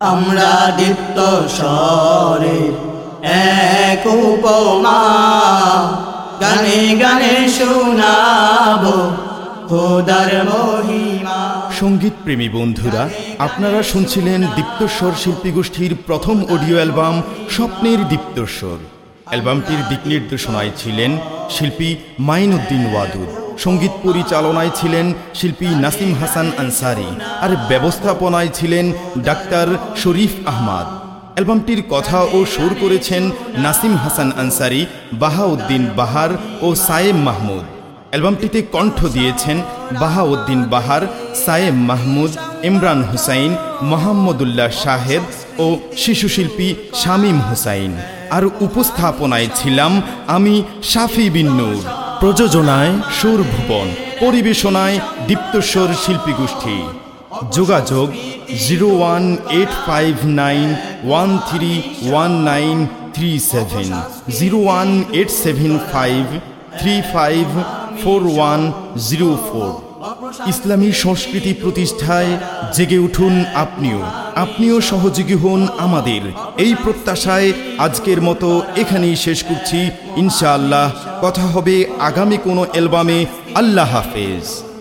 আমরা দীপ্ত স্বরে এক উপমা। গানে গানে শোনাবো খোদার মহিমা। সংগীত প্রেমী বন্ধুরা আপনারা শুনছিলেন দীপ্তস্বর শিল্পী গোষ্ঠীর প্রথম অডিও অ্যালবাম স্বপ্নের দীপ্তস্বর অ্যালবামটির দিক নির্দেশনায় ছিলেন শিল্পী মাইনুদ্দিন ওয়াদুদ। সংগীত পরিচালনায় ছিলেন শিল্পী নাসিম হাসান আনসারি আর ব্যবস্থাপনায় ছিলেন ডাক্তার শরীফ আহমাদ। অ্যালবামটির কথা ও সুর করেছেন নাসিম হাসান আনসারি, বাহাউদ্দিন বাহার ও সায়েম মাহমুদ। অ্যালবামটিতে কণ্ঠ দিয়েছেন বাহাউদ্দিন বাহার, সায়েম মাহমুদ, ইমরান হুসাইন, মোহাম্মদুল্লাহ শাহেদ ও শিশুশিল্পী শামীম হুসাইন। আর উপস্থাপনায় ছিলাম আমি শাফি বিন প্রযোজনায় সুর ভুবন পরিবেশনায় দীপ্তস্বর শিল্পী গোষ্ঠী যোগাযোগ zero one eight five nine one three one nine three seven, zero one eight seven five three five four one zero four. ইসলামী সংস্কৃতি প্রতিষ্ঠায় জেগে উঠুন আপনিও। আপনিও সহযোগী হন আমাদের। এই প্রত্যাশায় আজকের মতো এখানেই শেষ করছি। ইনশাআল্লাহ কথা হবে আগামী কোনো অ্যালবামে। আল্লাহ হাফেজ।